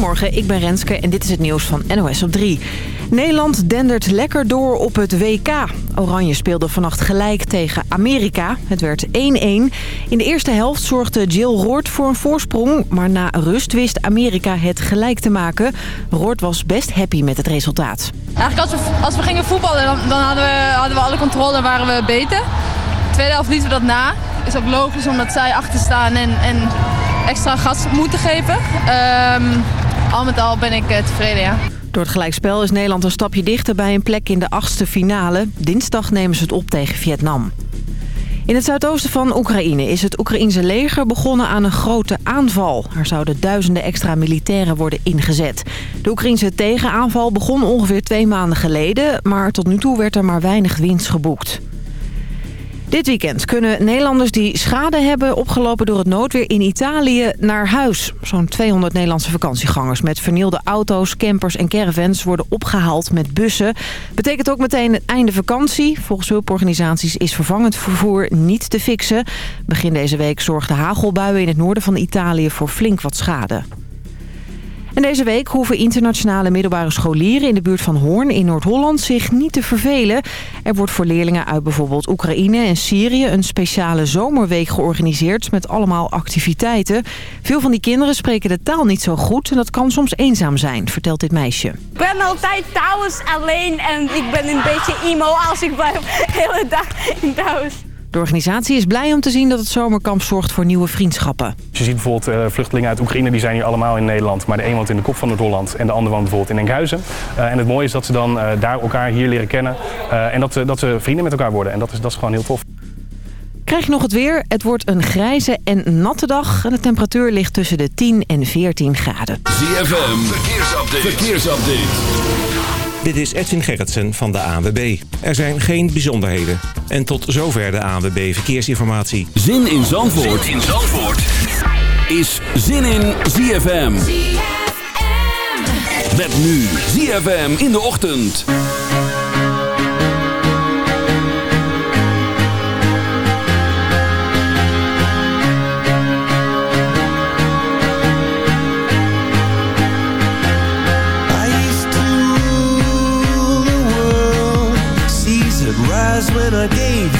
Goedemorgen, ik ben Renske en dit is het nieuws van NOS op 3. Nederland dendert lekker door op het WK. Oranje speelde vannacht gelijk tegen Amerika. Het werd 1-1. In de eerste helft zorgde Jill Roord voor een voorsprong... maar na rust wist Amerika het gelijk te maken. Roord was best happy met het resultaat. Eigenlijk als we, als we gingen voetballen, dan, dan hadden, we, hadden we alle controle en waren we beter. De tweede helft lieten we dat na. Is ook logisch omdat zij achter staan en, en extra gas moeten geven. Um, al met al ben ik uh, tevreden, ja. Door het gelijkspel is Nederland een stapje dichter bij een plek in de achtste finale. Dinsdag nemen ze het op tegen Vietnam. In het zuidoosten van Oekraïne is het Oekraïense leger begonnen aan een grote aanval. Er zouden duizenden extra militairen worden ingezet. De Oekraïense tegenaanval begon ongeveer twee maanden geleden... maar tot nu toe werd er maar weinig winst geboekt. Dit weekend kunnen Nederlanders die schade hebben opgelopen door het noodweer in Italië naar huis. Zo'n 200 Nederlandse vakantiegangers met vernielde auto's, campers en caravans worden opgehaald met bussen. Betekent ook meteen het einde vakantie. Volgens hulporganisaties is vervangend vervoer niet te fixen. Begin deze week zorgden hagelbuien in het noorden van Italië voor flink wat schade. En deze week hoeven internationale middelbare scholieren in de buurt van Hoorn in Noord-Holland zich niet te vervelen. Er wordt voor leerlingen uit bijvoorbeeld Oekraïne en Syrië een speciale zomerweek georganiseerd met allemaal activiteiten. Veel van die kinderen spreken de taal niet zo goed en dat kan soms eenzaam zijn, vertelt dit meisje. Ik ben altijd thuis alleen en ik ben een beetje emo als ik blijf de hele dag in thuis. De organisatie is blij om te zien dat het zomerkamp zorgt voor nieuwe vriendschappen. Je ziet bijvoorbeeld uh, vluchtelingen uit Oekraïne, die zijn hier allemaal in Nederland. Maar de een woont in de kop van Noord-Holland en de ander woont bijvoorbeeld in Enkhuizen. Uh, en het mooie is dat ze dan uh, daar elkaar hier leren kennen. en dat, dat ze vrienden met elkaar worden. En dat is, dat is gewoon heel tof. Krijg je nog het weer? Het wordt een grijze en natte dag. En de temperatuur ligt tussen de 10 en 14 graden. ZFM, verkeersupdate. verkeersupdate. Dit is Edwin Gerritsen van de ANWB. Er zijn geen bijzonderheden. En tot zover de ANWB Verkeersinformatie. Zin in Zandvoort, zin in Zandvoort. is Zin in ZFM. ZFM. Met nu ZFM in de ochtend. When I gave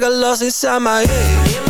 Got lost inside my head.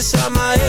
Inside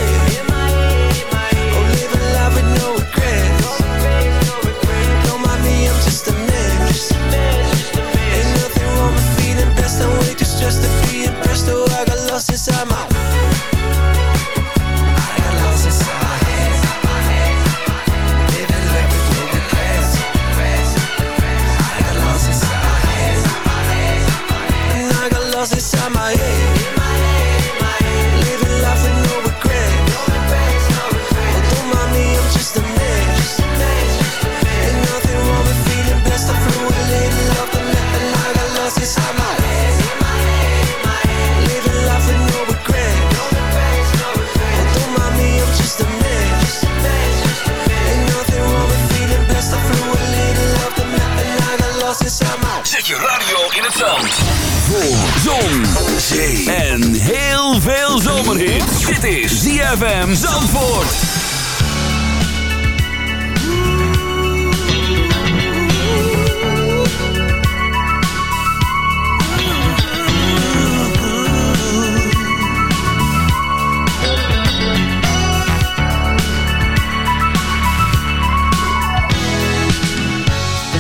zee en heel veel zomerhit. Dit is ZFM Zandvoort.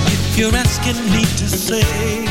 If you're asking me to say,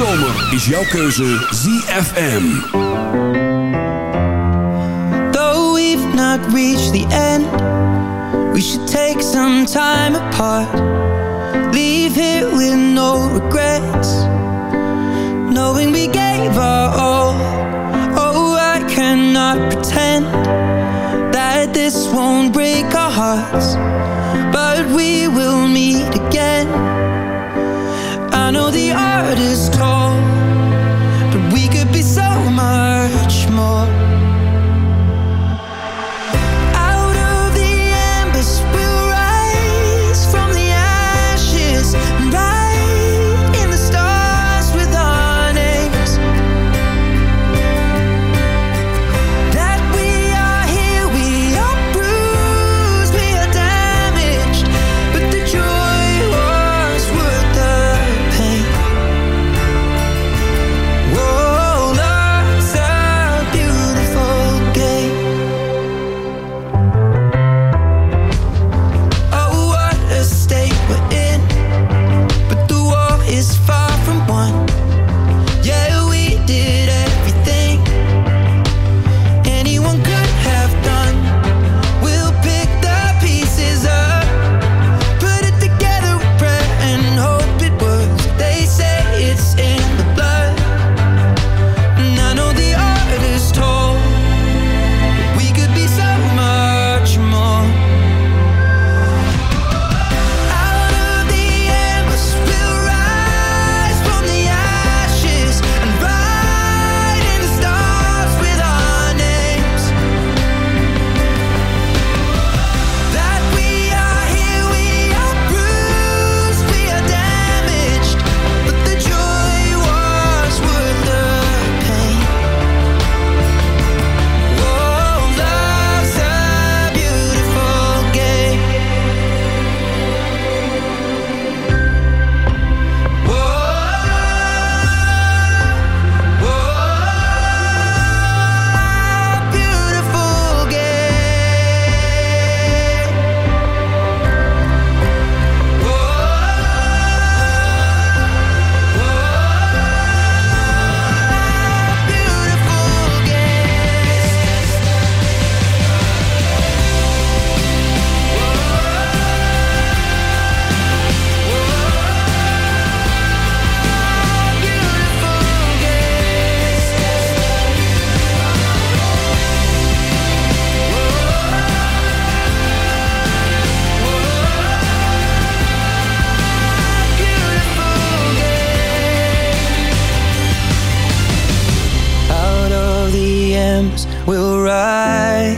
zomer is jouw keuze ZFM. Though we've not reached the end, we should take some time apart.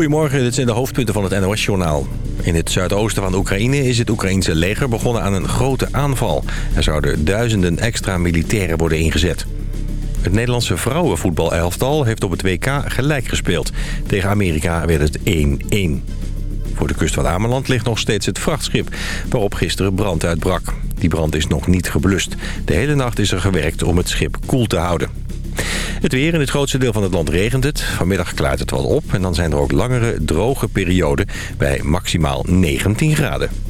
Goedemorgen, dit zijn de hoofdpunten van het NOS-journaal. In het zuidoosten van Oekraïne is het Oekraïense leger begonnen aan een grote aanval. Er zouden duizenden extra militairen worden ingezet. Het Nederlandse vrouwenvoetbalelftal heeft op het WK gelijk gespeeld. Tegen Amerika werd het 1-1. Voor de kust van Ameland ligt nog steeds het vrachtschip... waarop gisteren brand uitbrak. Die brand is nog niet geblust. De hele nacht is er gewerkt om het schip koel te houden. Het weer in het grootste deel van het land regent het. Vanmiddag klaart het wat op en dan zijn er ook langere droge perioden... bij maximaal 19 graden.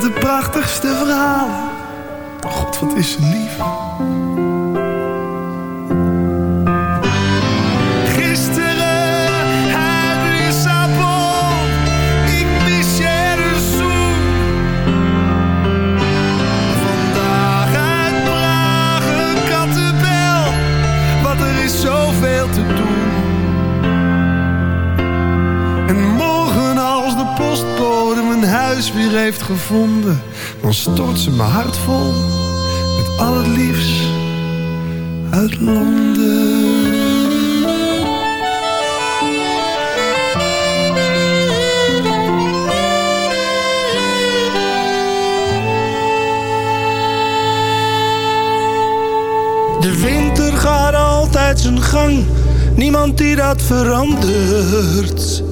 De prachtigste verhalen. God, wat is lief. Gevonden, dan stort ze mijn hart vol met al het liefst uit Londen. De winter gaat altijd zijn gang, niemand die dat verandert.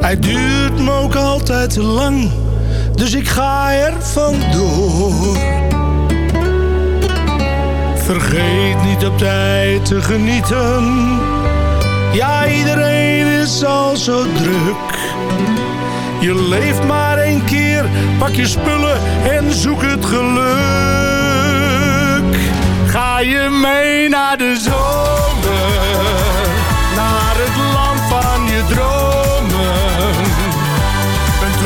Hij duurt me ook altijd te lang, dus ik ga er vandoor. Vergeet niet op tijd te genieten, ja iedereen is al zo druk. Je leeft maar één keer, pak je spullen en zoek het geluk. Ga je mee naar de zomer, naar het land van je dromen.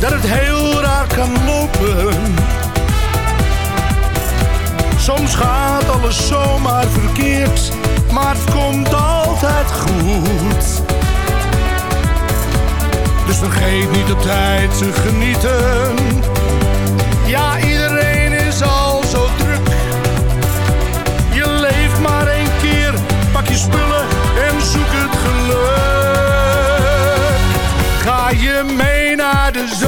dat het heel raar kan lopen. Soms gaat alles zomaar verkeerd, maar het komt altijd goed. Dus vergeet niet op tijd te genieten. Ja, iedereen is al zo druk. Je leeft maar één keer, pak je spullen en zoek het geluk. Ga je mee naar de zomer,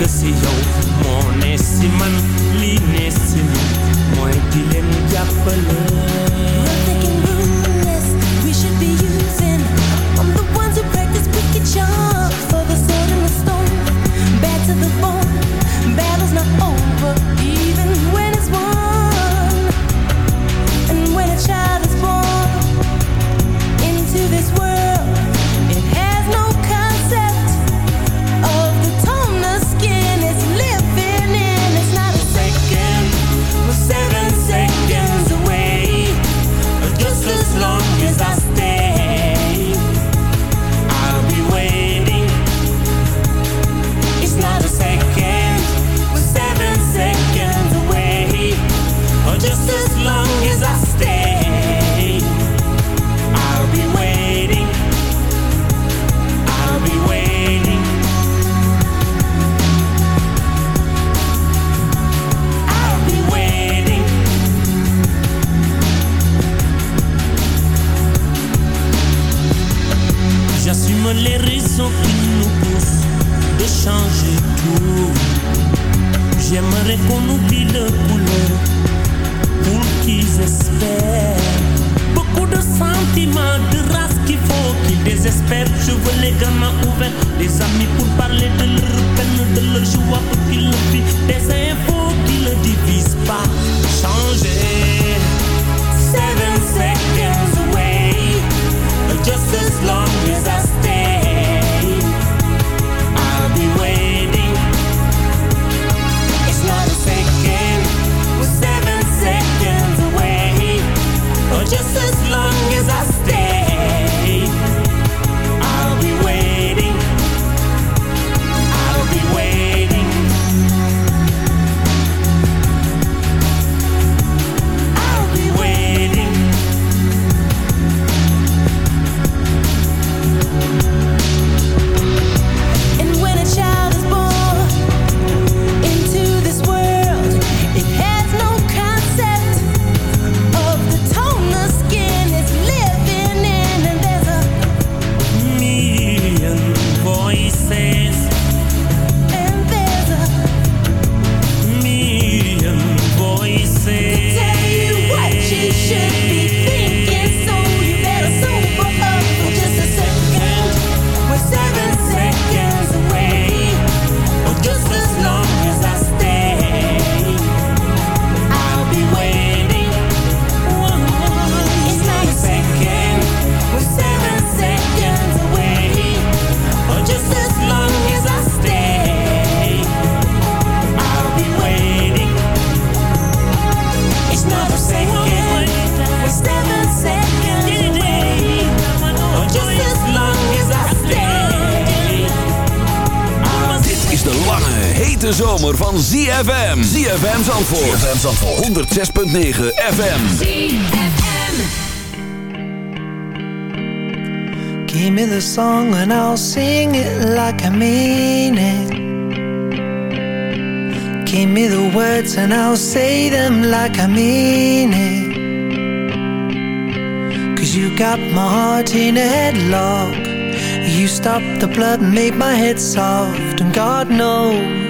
Li nekk si yow moo man li ne si man ZFM Zandvoort. ZFM Zandvoort. 106.9 FM. ZFM. Give me the song and I'll sing it like I mean it. Give me the words and I'll say them like I mean it. Cause you got my heart in a headlock. You stopped the blood and made my head soft. And God knows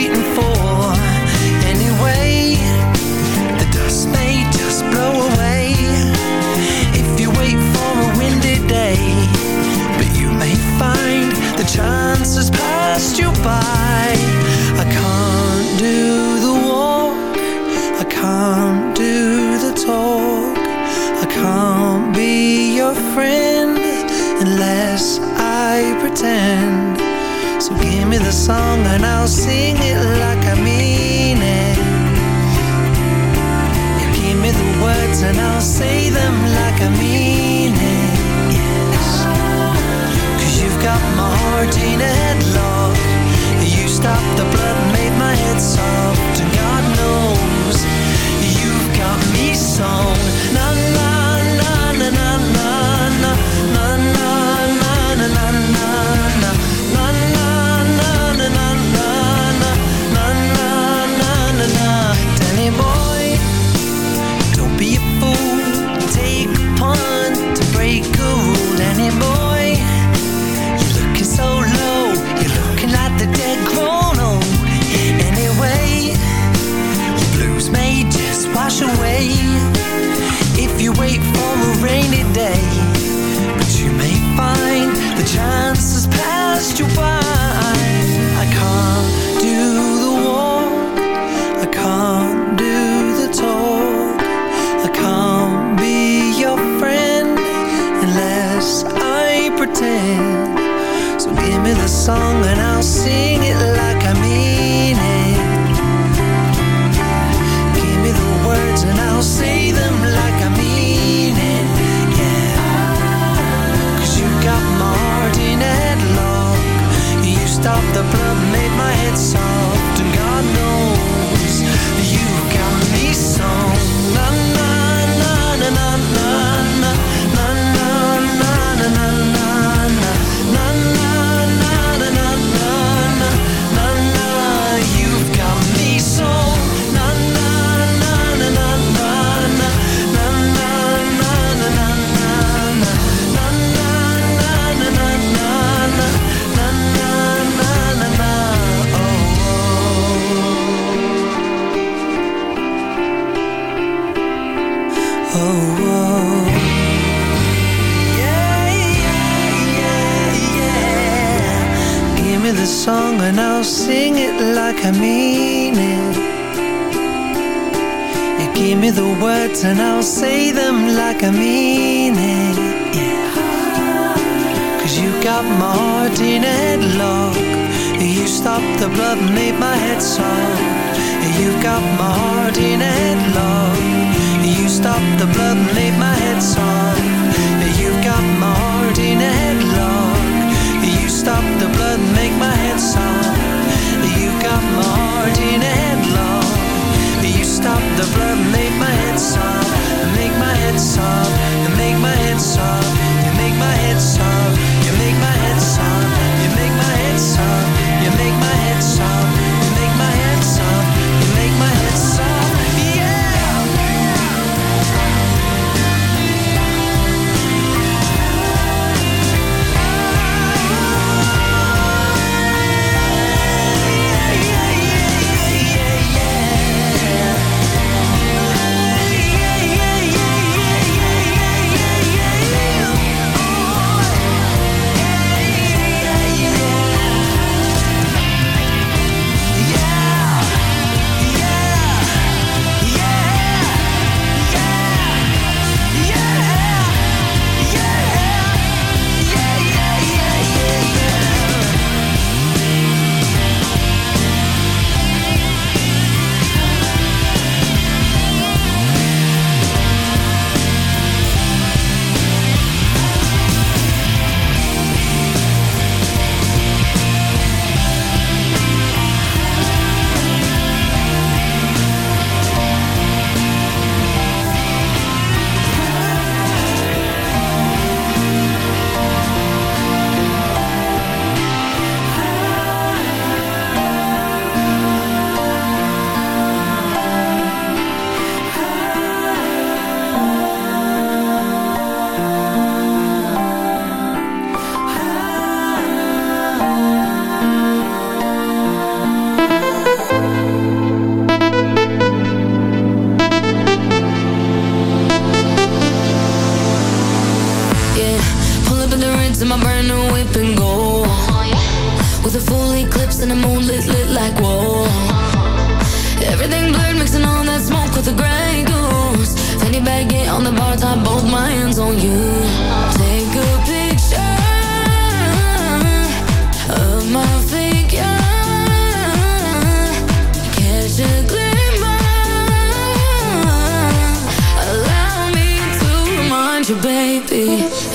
and I'll say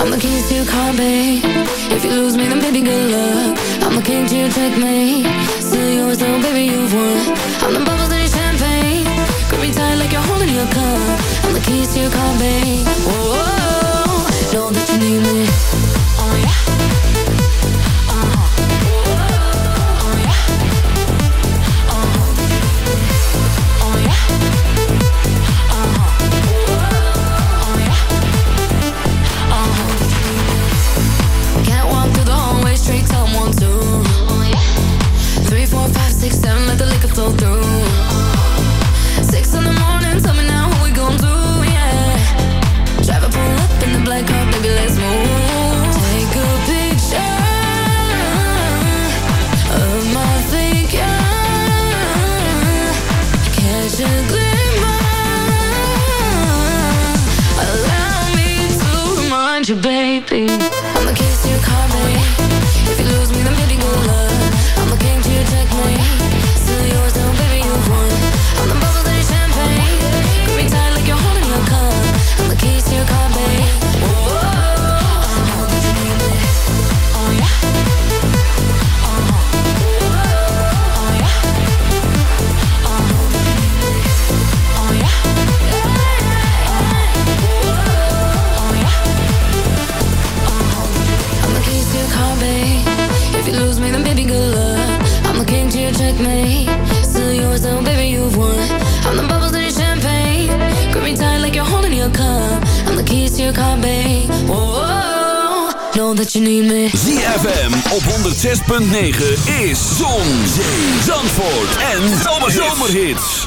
I'm the keys to Carpe If you lose me, then baby, good luck. I'm the king to checkmate. Still yours, though, baby, you've won. I'm the bubbles in your champagne. Grip me tight like you're holding your cup. I'm the keys to Carpe Whoa, -oh -oh. know that you need me. you FM Oh, know that you need me. ZFM op 106.9 is Zon, Zee, Zandvoort en Zomerhits. Zomerhits.